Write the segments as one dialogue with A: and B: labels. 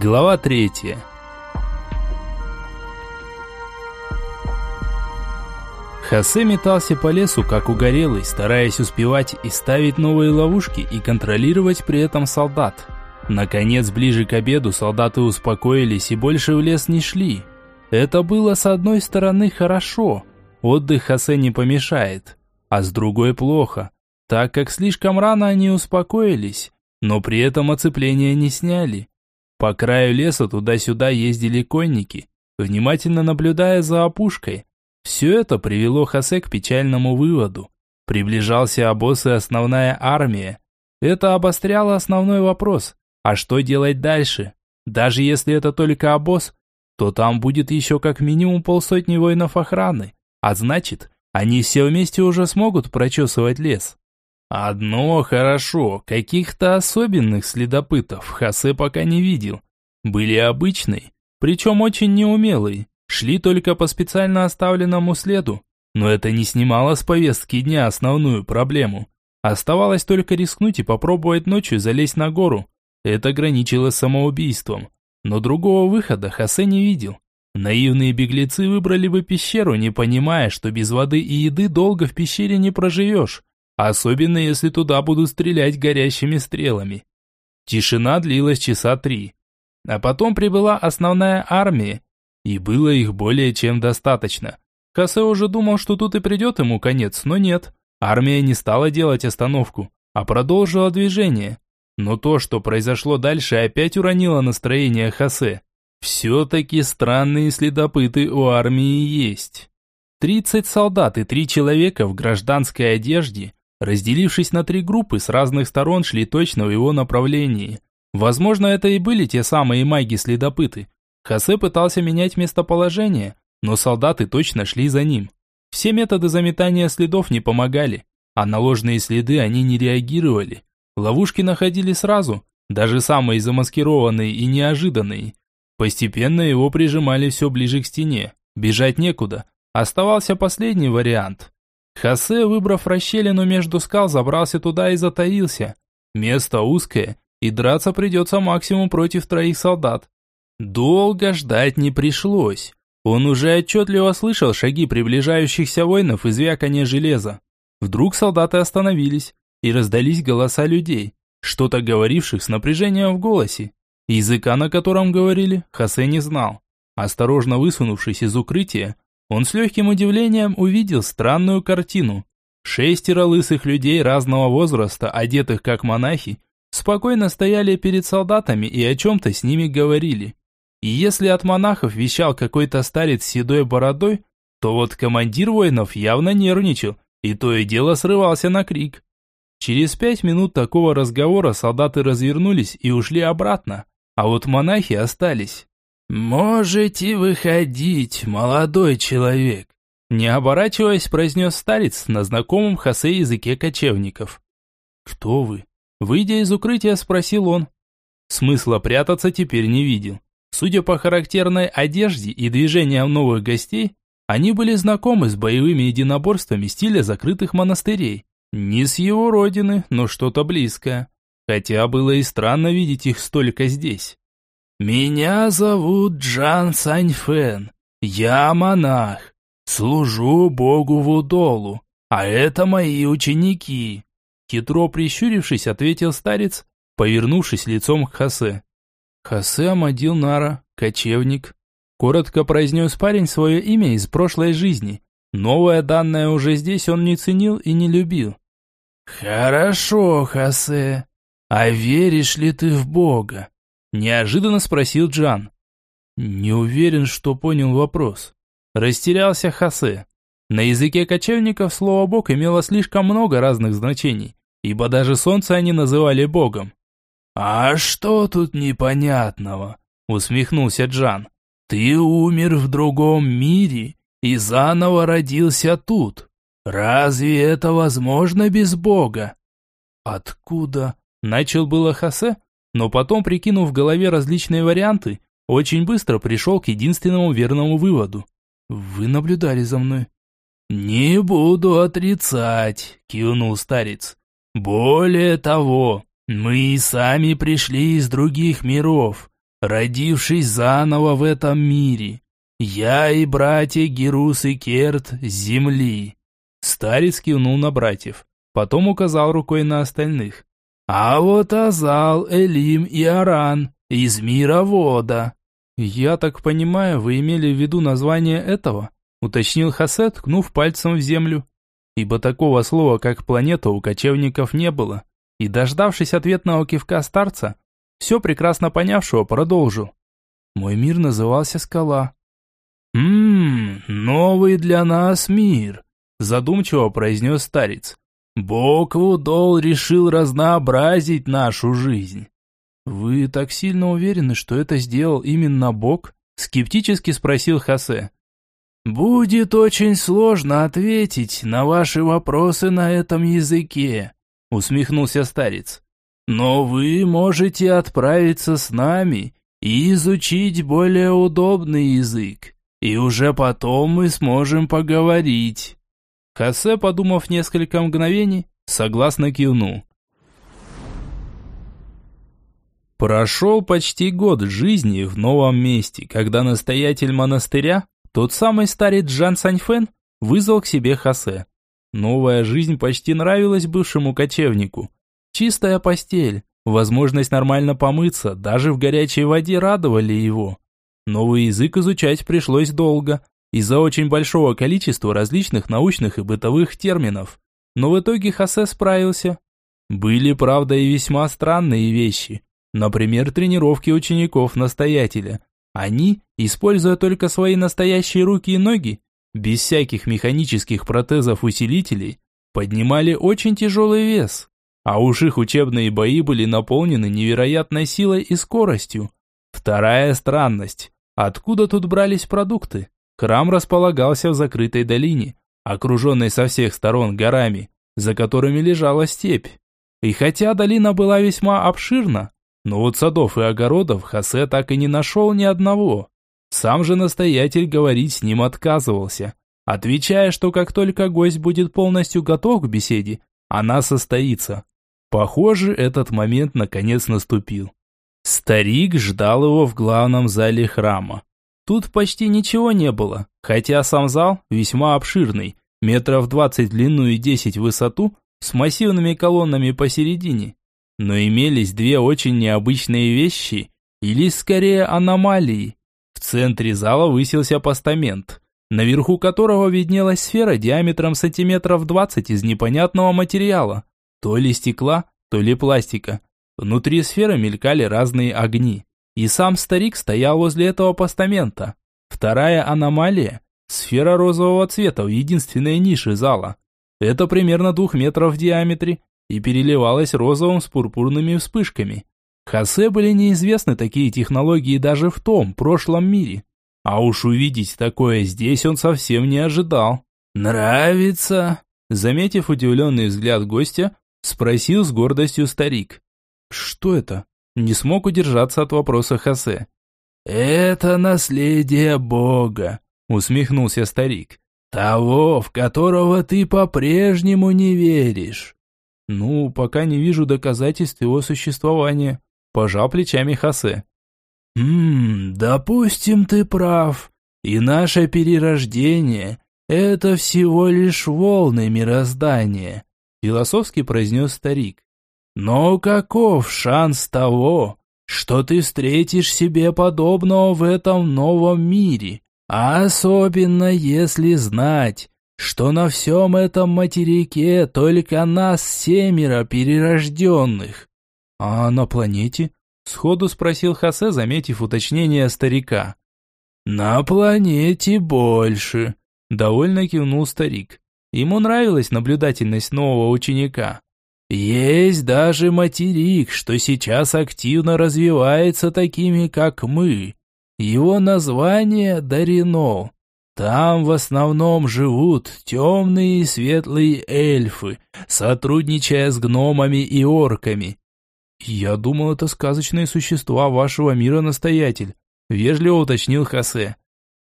A: Глава третья. Хосе метался по лесу, как угорелый, стараясь успевать и ставить новые ловушки и контролировать при этом солдат. Наконец, ближе к обеду солдаты успокоились и больше в лес не шли. Это было с одной стороны хорошо, отдых Хосе не помешает, а с другой плохо, так как слишком рано они успокоились, но при этом оцепление не сняли. По краю леса туда-сюда ездили конники, внимательно наблюдая за опушкой. Все это привело Хосе к печальному выводу. Приближался обоз и основная армия. Это обостряло основной вопрос. А что делать дальше? Даже если это только обоз, то там будет еще как минимум полсотни воинов охраны. А значит, они все вместе уже смогут прочесывать лес. Одно хорошо, каких-то особенных следопытов Хосе пока не видел. Были обычные, причем очень неумелые, шли только по специально оставленному следу. Но это не снимало с повестки дня основную проблему. Оставалось только рискнуть и попробовать ночью залезть на гору. Это граничило самоубийством. Но другого выхода Хосе не видел. Наивные беглецы выбрали бы пещеру, не понимая, что без воды и еды долго в пещере не проживешь. Особенно если туда будут стрелять горящими стрелами. Тишина длилась часа три. А потом прибыла основная армия, и было их более чем достаточно. Хосе уже думал, что тут и придет ему конец, но нет. Армия не стала делать остановку, а продолжила движение. Но то, что произошло дальше, опять уронило настроение Хосе. Все-таки странные следопыты у армии есть. Тридцать солдат и три человека в гражданской одежде разделившись на три группы, с разных сторон шли точно в его направлении. Возможно, это и были те самые маги-следопыты. Хосе пытался менять местоположение, но солдаты точно шли за ним. Все методы заметания следов не помогали, а на ложные следы они не реагировали. Ловушки находили сразу, даже самые замаскированные и неожиданные. Постепенно его прижимали все ближе к стене. Бежать некуда. Оставался последний вариант. Хосе, выбрав расщелину между скал, забрался туда и затаился. Место узкое, и драться придется максимум против троих солдат. Долго ждать не пришлось. Он уже отчетливо слышал шаги приближающихся воинов и звяканье железа. Вдруг солдаты остановились, и раздались голоса людей, что-то говоривших с напряжением в голосе. Языка, на котором говорили, Хосе не знал. Осторожно высунувшись из укрытия, он с легким удивлением увидел странную картину. Шестеро лысых людей разного возраста, одетых как монахи, спокойно стояли перед солдатами и о чем-то с ними говорили. И если от монахов вещал какой-то старец с седой бородой, то вот командир воинов явно нервничал, и то и дело срывался на крик. Через пять минут такого разговора солдаты развернулись и ушли обратно, а вот монахи остались. «Можете выходить, молодой человек», не оборачиваясь, произнес старец на знакомом Хосе языке кочевников. «Кто вы?» Выйдя из укрытия, спросил он. Смысла прятаться теперь не видел. Судя по характерной одежде и движениям новых гостей, они были знакомы с боевыми единоборствами стиля закрытых монастырей. Не с его родины, но что-то близкое. Хотя было и странно видеть их столько здесь. «Меня зовут Джан Саньфен. Я монах. Служу богу Вудолу, а это мои ученики». Хитро прищурившись, ответил старец, повернувшись лицом к Хасе. «Хасе Амадил Нара, кочевник», – коротко произнес парень свое имя из прошлой жизни. Новое данное уже здесь он не ценил и не любил. «Хорошо, Хасе. А веришь ли ты в Бога?» Неожиданно спросил Джан. Не уверен, что понял вопрос. Растерялся Хасе. На языке кочевников слово «бог» имело слишком много разных значений, ибо даже солнце они называли богом. «А что тут непонятного?» – усмехнулся Джан. «Ты умер в другом мире и заново родился тут. Разве это возможно без бога?» «Откуда?» – начал было Хасе, но потом, прикинув в голове различные варианты, очень быстро пришел к единственному верному выводу. «Вы наблюдали за мной». «Не буду отрицать», – кивнул старец. «Более того, мы и сами пришли из других миров, родившись заново в этом мире. Я и братья Герус и Керт с земли». Старец кивнул на братьев, потом указал рукой на остальных. «А вот Азал, Элим и Аран из мира вода». «Я так понимаю, вы имели в виду название этого?» уточнил Хасет, ткнув пальцем в землю. Ибо такого слова, как планета, у кочевников не было. И, дождавшись ответного кивка старца, все прекрасно понявшего, продолжил. Мой мир назывался Скала. «Ммм, новый для нас мир», задумчиво произнес старец. «Бог Вудол решил разнообразить нашу жизнь». «Вы так сильно уверены, что это сделал именно Бог?» скептически спросил Хосе. «Будет очень сложно ответить на ваши вопросы на этом языке», усмехнулся старец. «Но вы можете отправиться с нами и изучить более удобный язык, и уже потом мы сможем поговорить». Хосе, подумав несколько мгновений, согласно кивнул. Прошел почти год жизни в новом месте, когда настоятель монастыря тот самый старец Джан Саньфен вызвал к себе Хосе. Новая жизнь почти нравилась бывшему кочевнику. Чистая постель, возможность нормально помыться, даже в горячей воде радовали его. Новый язык изучать пришлось долго, из-за очень большого количества различных научных и бытовых терминов. Но в итоге Хосе справился. Были, правда, и весьма странные вещи. Например, тренировки учеников-настоятеля, они, используя только свои настоящие руки и ноги, без всяких механических протезов-усилителей, поднимали очень тяжелый вес. А уж их учебные бои были наполнены невероятной силой и скоростью. Вторая странность. Откуда тут брались продукты? Храм располагался в закрытой долине, окруженной со всех сторон горами, за которыми лежала степь. И хотя долина была весьма обширна, но вот садов и огородов Хосе так и не нашел ни одного. Сам же настоятель говорить с ним отказывался, отвечая, что как только гость будет полностью готов к беседе, она состоится. Похоже, этот момент наконец наступил. Старик ждал его в главном зале храма. Тут почти ничего не было, хотя сам зал весьма обширный, метров двадцать в длину и десять в высоту, с массивными колоннами посередине. Но имелись две очень необычные вещи, или скорее аномалии. В центре зала высился постамент, наверху которого виднелась сфера диаметром сантиметров 20 из непонятного материала, то ли стекла, то ли пластика. Внутри сферы мелькали разные огни. И сам старик стоял возле этого постамента. Вторая аномалия – сфера розового цвета в единственной нише зала. Это примерно двух метров в диаметре и переливалась розовым с пурпурными вспышками. Хосе были неизвестны такие технологии даже в том, прошлом мире. А уж увидеть такое здесь он совсем не ожидал. «Нравится?» Заметив удивленный взгляд гостя, спросил с гордостью старик. «Что это?» Не смог удержаться от вопроса Хосе. «Это наследие Бога», усмехнулся старик. «Того, в которого ты по-прежнему не веришь. «Ну, пока не вижу доказательств его существования», – пожал плечами Хосе. «Ммм, допустим, ты прав. И наше перерождение – это всего лишь волны мироздания», – философски произнес старик. «Но каков шанс того, что ты встретишь себе подобного в этом новом мире, особенно если знать, что на всем этом материке только нас семеро перерожденных. А на планете? Сходу спросил Хосе, заметив уточнение старика. На планете больше, довольно кивнул старик. Ему нравилась наблюдательность нового ученика. Есть даже материк, что сейчас активно развивается такими, как мы. Его название Дарино. Там в основном живут темные и светлые эльфы, сотрудничая с гномами и орками. Я думал, это сказочные существа вашего мира, настоятель, вежливо уточнил Хосе.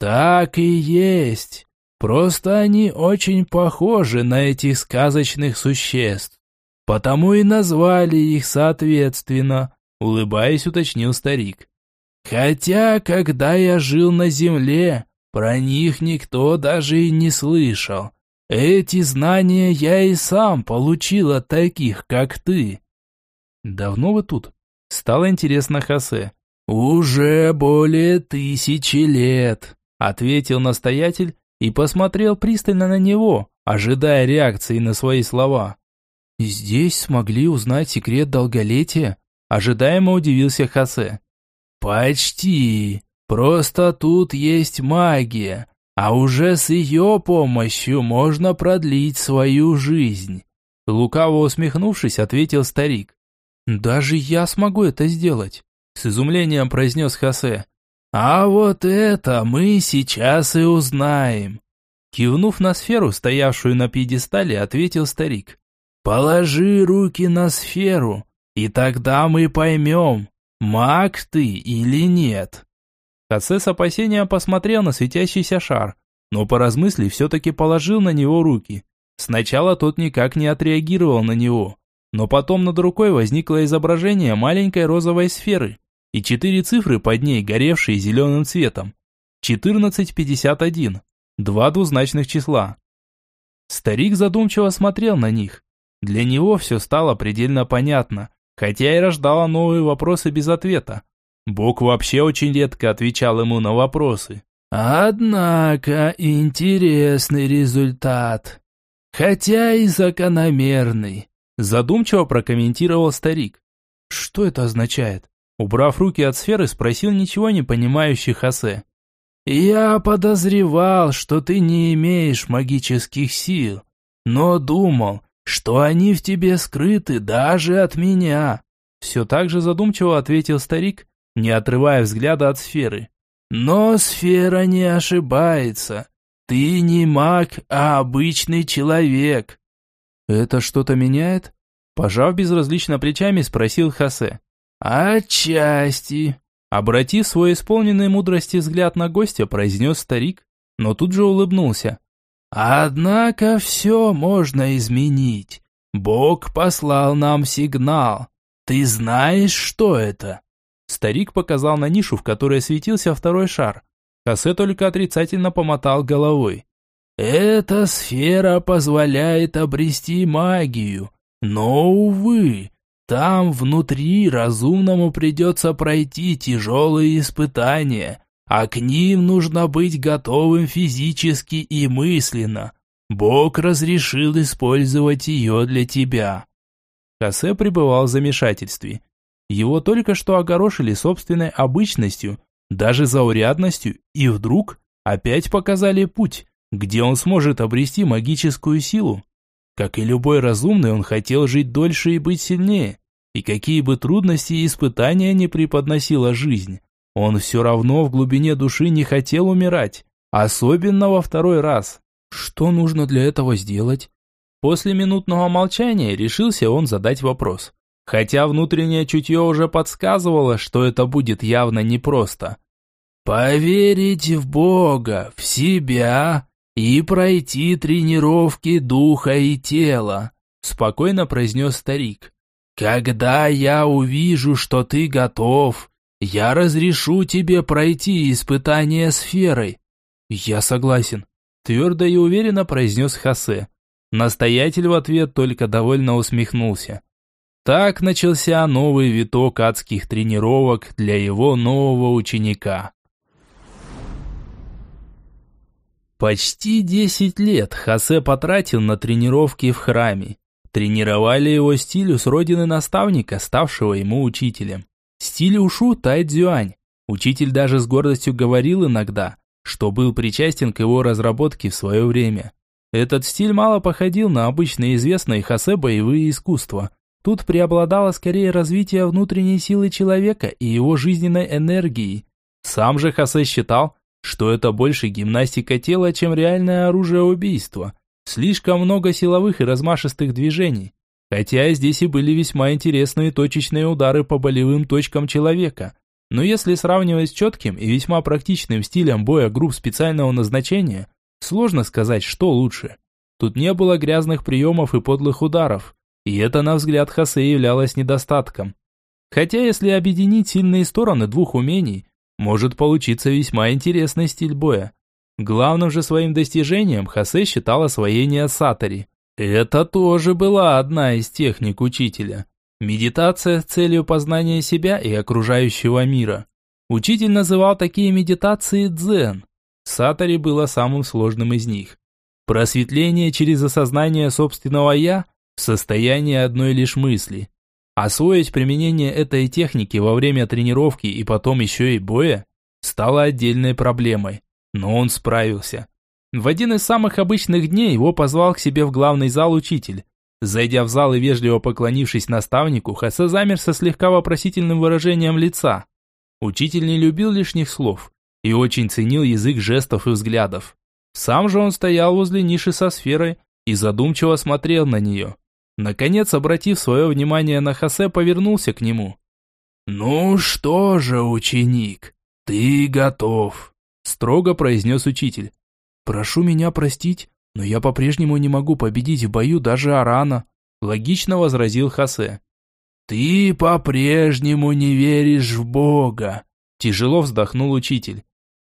A: Так и есть. Просто они очень похожи на этих сказочных существ. Потому и назвали их соответственно, улыбаясь, уточнил старик.
B: Хотя, когда я жил на земле, про них никто даже и не слышал. Эти знания я и сам получил от таких, как ты.
A: Давно вы тут? Стало интересно Хосе.
B: Уже более тысячи лет, ответил настоятель и посмотрел пристально на него, ожидая реакции на свои слова.
A: «Здесь смогли узнать секрет долголетия?» Ожидаемо удивился Хосе.
B: «Почти. Просто тут есть магия, а уже с ее помощью можно продлить свою жизнь».
A: Лукаво усмехнувшись, ответил старик. «Даже я смогу это сделать», с изумлением произнес Хосе.
B: «А вот это мы сейчас и узнаем».
A: Кивнув на сферу, стоявшую на пьедестале, ответил старик.
B: «Положи руки на сферу, и тогда мы поймем, маг ты или нет».
A: Хосе с опасением посмотрел на светящийся шар, но поразмыслив, все-таки положил на него руки. Сначала тот никак не отреагировал на него, но потом над рукой возникло изображение маленькой розовой сферы и четыре цифры под ней, горевшие зеленым цветом. 1451. Два двузначных числа. Старик задумчиво смотрел на них. Для него все стало предельно понятно, хотя и рождало новые вопросы без ответа. Бог вообще очень редко отвечал ему на вопросы.
B: «Однако интересный результат, хотя и закономерный»,
A: задумчиво прокомментировал старик.
B: «Что это означает?»
A: Убрав руки от сферы, спросил ничего не понимающий Хосе.
B: «Я подозревал, что ты не имеешь магических сил, но думал, что они в тебе скрыты даже от меня».
A: Все так же задумчиво ответил старик, не отрывая взгляда от сферы.
B: «Но сфера не ошибается. Ты не маг, а обычный человек».
A: «Это что-то меняет?» Пожав безразлично плечами, спросил Хосе.
B: «Отчасти»,
A: Обратив свой исполненный мудрости взгляд на гостя, произнес старик, но тут же улыбнулся.
B: «Однако все можно изменить. Бог послал нам сигнал. Ты знаешь, что это?»
A: Старик показал на нишу, в которой светился второй шар. Хосе только отрицательно помотал головой.
B: «Эта сфера позволяет обрести магию, но, увы, там внутри разумному придется пройти тяжелые испытания, а к ним нужно быть готовым физически и мысленно. Бог разрешил использовать ее для тебя».
A: Хосе пребывал в замешательстве. Его только что огорошили собственной обычностью, даже заурядностью, и вдруг опять показали путь, где он сможет обрести магическую силу. Как и любой разумный, он хотел жить дольше и быть сильнее. И какие бы трудности и испытания не преподносила жизнь, он все равно в глубине души не хотел умирать. Особенно во второй раз. Что нужно для этого сделать? После минутного молчания решился он задать вопрос. Хотя внутреннее чутье уже подсказывало, что это будет явно непросто.
B: «Поверить в Бога, в себя и пройти тренировки духа и тела», спокойно произнес старик. «Когда я увижу, что ты готов, я разрешу тебе пройти испытание сферой».
A: «Я согласен», твердо и уверенно произнес Хосе. Настоятель в ответ только довольно усмехнулся. Так начался новый виток адских тренировок для его нового ученика. Почти десять лет Хосе потратил на тренировки в храме. Тренировали его стилю с родины наставника, ставшего ему учителем. Стиль ушу Тай Цзюань. Учитель даже с гордостью говорил иногда, что был причастен к его разработке в свое время. Этот стиль мало походил на обычные известные Хосе боевые искусства. Тут преобладало скорее развитие внутренней силы человека и его жизненной энергии. Сам же Хосе считал, что это больше гимнастика тела, чем реальное оружие убийства. Слишком много силовых и размашистых движений. Хотя здесь и были весьма интересные точечные удары по болевым точкам человека. Но если сравнивать с четким и весьма практичным стилем боя групп специального назначения, сложно сказать, что лучше. Тут не было грязных приемов и подлых ударов, и это, на взгляд Хосе, являлось недостатком. Хотя если объединить сильные стороны двух умений, может получиться весьма интересный стиль боя. Главным же своим достижением Хосе считал освоение сатори. Это тоже была одна из техник учителя. Медитация с целью познания себя и окружающего мира. Учитель называл такие медитации дзен. Сатори было самым сложным из них. Просветление через осознание собственного «я» в состоянии одной лишь мысли. Освоить применение этой техники во время тренировки и потом еще и боя стало отдельной проблемой но он справился. В один из самых обычных дней его позвал к себе в главный зал учитель. Зайдя в зал и вежливо поклонившись наставнику, Хосе замер со слегка вопросительным выражением лица. Учитель не любил лишних слов и очень ценил язык жестов и взглядов. Сам же он стоял возле ниши со сферой и задумчиво смотрел на нее. Наконец, обратив свое внимание на Хосе, повернулся к нему. «Ну что же, ученик, ты готов?» строго произнес учитель. «Прошу меня простить, но я по-прежнему не могу победить в бою даже Арана», логично возразил Хосе. «Ты по-прежнему не веришь в Бога», тяжело вздохнул учитель.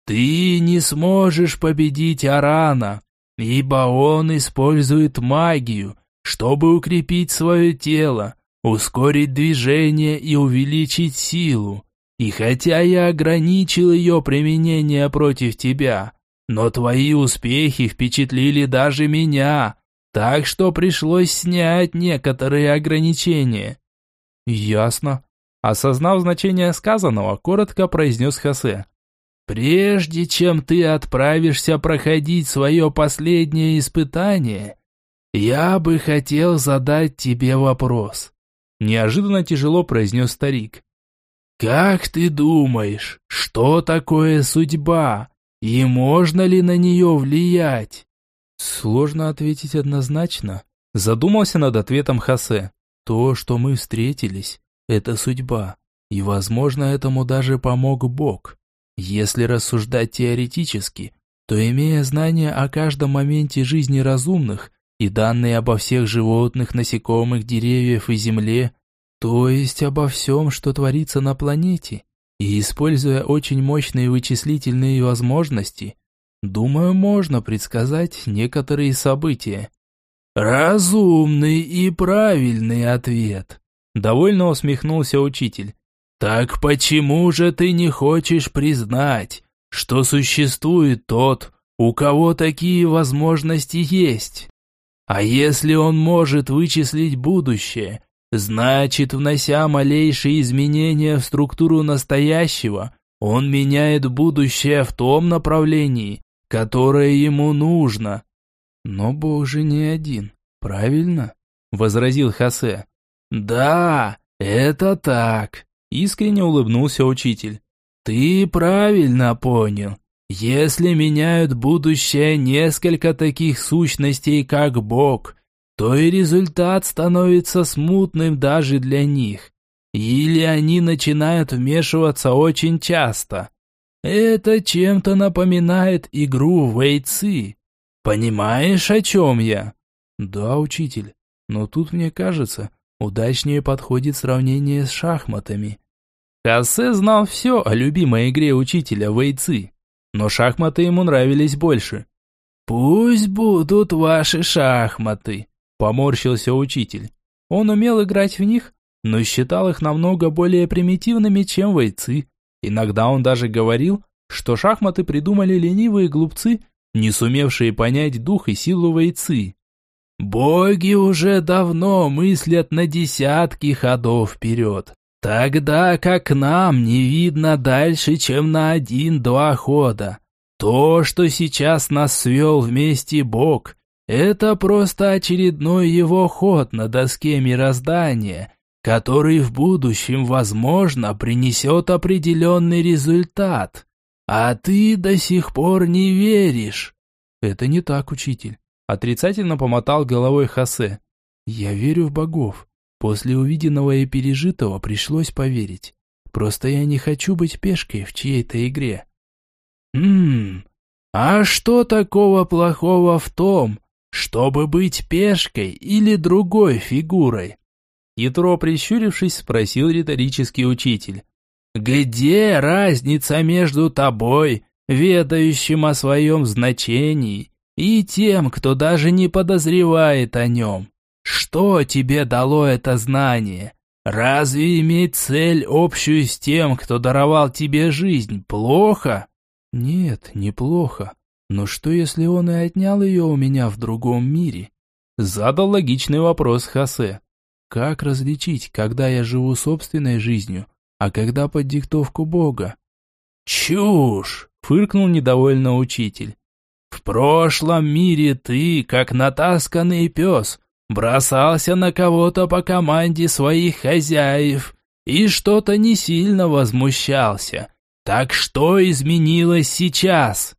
A: «Ты не сможешь победить Арана, ибо он использует магию, чтобы укрепить свое тело, ускорить движение и увеличить силу. И хотя я ограничил ее применение против тебя, но твои успехи впечатлили даже меня, так что пришлось снять некоторые ограничения». «Ясно». Осознав значение сказанного, коротко произнес Хосе. «Прежде чем ты отправишься проходить свое последнее испытание, я бы хотел задать тебе вопрос». Неожиданно тяжело произнес старик. «Как ты думаешь, что такое судьба? И можно ли на нее влиять?» Сложно ответить однозначно. Задумался над ответом Хосе. То, что мы встретились, это судьба. И, возможно, этому даже помог Бог. Если рассуждать теоретически, то имея знания о каждом моменте жизни разумных и данные обо всех животных, насекомых, деревьев и земле, то есть обо всем, что творится на планете, и используя очень мощные вычислительные возможности, думаю, можно предсказать некоторые события. «Разумный и правильный ответ», – довольно усмехнулся учитель. «Так почему же ты не хочешь признать, что существует тот, у кого такие возможности есть? А если он может вычислить будущее, Значит, внося малейшие изменения в структуру настоящего, он меняет будущее в том направлении, которое ему нужно. Но Бог же не один, правильно? Возразил Хосе. Да, это так, искренне улыбнулся учитель. Ты правильно понял. Если меняют будущее несколько таких сущностей, как Бог, то и результат становится смутным даже для них. Или они начинают вмешиваться очень часто. Это чем-то напоминает игру в вейцы. Понимаешь, о чем я? Да, учитель, но тут, мне кажется, удачнее подходит сравнение с шахматами. Кассе знал все о любимой игре учителя вейцы, но шахматы ему нравились больше. «Пусть будут ваши шахматы», Поморщился учитель. Он умел играть в них, но считал их намного более примитивными, чем бойцы. Иногда он даже говорил, что шахматы придумали ленивые глупцы, не сумевшие понять дух и силу бойцы. «Боги уже давно мыслят на десятки ходов вперед, тогда как нам не видно дальше, чем на один-два хода. То, что сейчас нас свел вместе Бог, это просто очередной его ход на доске мироздания, который в будущем, возможно, принесет определенный результат. А ты до сих пор не веришь. Это не так, учитель. Отрицательно помотал головой Хосе. Я верю в богов. После увиденного и пережитого пришлось поверить. Просто я не хочу быть пешкой в чьей-то игре. Хм, а что такого плохого в том, чтобы быть пешкой или другой фигурой? Ятро, прищурившись, спросил риторический учитель.
B: Где разница между тобой, ведающим о своем значении, и тем, кто даже не подозревает о нем? Что тебе дало это знание? Разве иметь цель общую с тем, кто даровал тебе жизнь, плохо?
A: Нет, неплохо. Но что, если он и отнял ее у меня в другом мире? Задал логичный вопрос Хосе. Как различить, когда я живу собственной жизнью, а когда под диктовку Бога?
B: «Чушь!» — фыркнул недовольно учитель. «В прошлом мире ты, как натасканный пес, бросался на кого-то по команде своих хозяев и что-то не сильно возмущался. Так что изменилось сейчас?»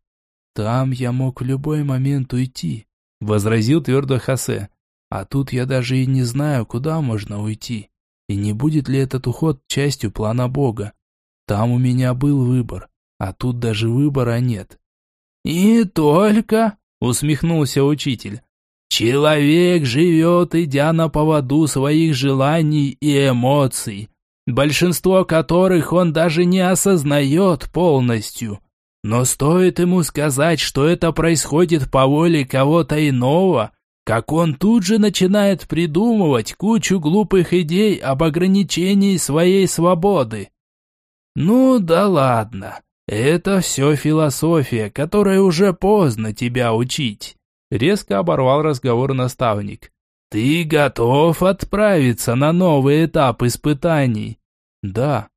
A: «Там я мог в любой момент уйти», — возразил твердо Хосе. «А тут я даже и не знаю, куда можно уйти». И не будет ли этот уход частью плана Бога? Там у меня был выбор, а тут даже выбора нет.
B: «И только», — усмехнулся учитель, «человек живет, идя на поводу своих желаний и эмоций, большинство которых он даже не осознает полностью. Но стоит ему сказать, что это происходит по воле кого-то иного, как он тут же начинает придумывать кучу глупых идей об ограничении своей свободы. Ну да ладно, это все философия, которой уже поздно тебя учить. Резко оборвал разговор наставник. Ты готов отправиться на новый этап испытаний?
A: Да.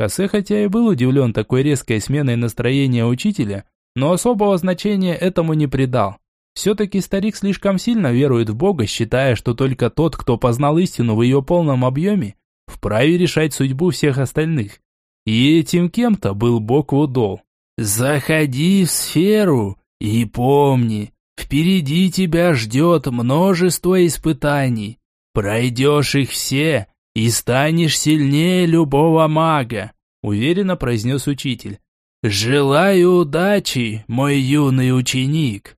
A: Хосе хотя и был удивлен такой резкой сменой настроения учителя, но особого значения этому не придал. Все-таки старик слишком сильно верует в Бога, считая, что только тот, кто познал истину в ее полном объеме, вправе решать судьбу всех остальных. И этим кем-то был Бог Вудол. «Заходи в сферу и помни, впереди тебя ждет множество испытаний. Пройдешь их все и станешь сильнее любого мага», уверенно произнес учитель. «Желаю удачи, мой юный ученик!»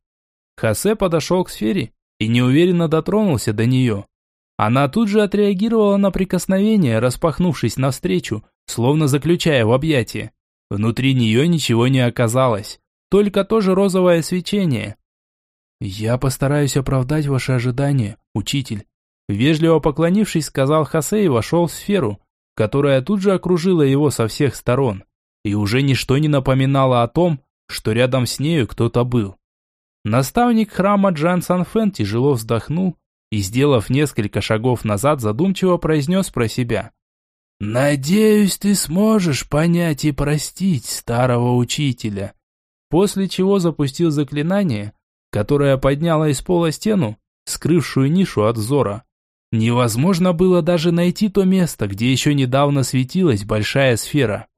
A: Хосе подошел к сфере и неуверенно дотронулся до нее. Она тут же отреагировала на прикосновение, распахнувшись навстречу, словно заключая в объятие. Внутри нее ничего не оказалось, только тоже розовое свечение. «Я постараюсь оправдать ваши ожидания, учитель», вежливо поклонившись, сказал Хосе и вошел в сферу, которая тут же окружила его со всех сторон, и уже ничто не напоминало о том, что рядом с нею кто-то был. Наставник храма Джан Санфен тяжело вздохнул и, сделав несколько шагов назад, задумчиво произнес про себя.
B: «Надеюсь, ты сможешь понять и простить старого учителя».
A: После чего запустил заклинание, которое подняло из пола стену, скрывшую нишу от взора. Невозможно было даже найти то место, где еще недавно светилась большая сфера.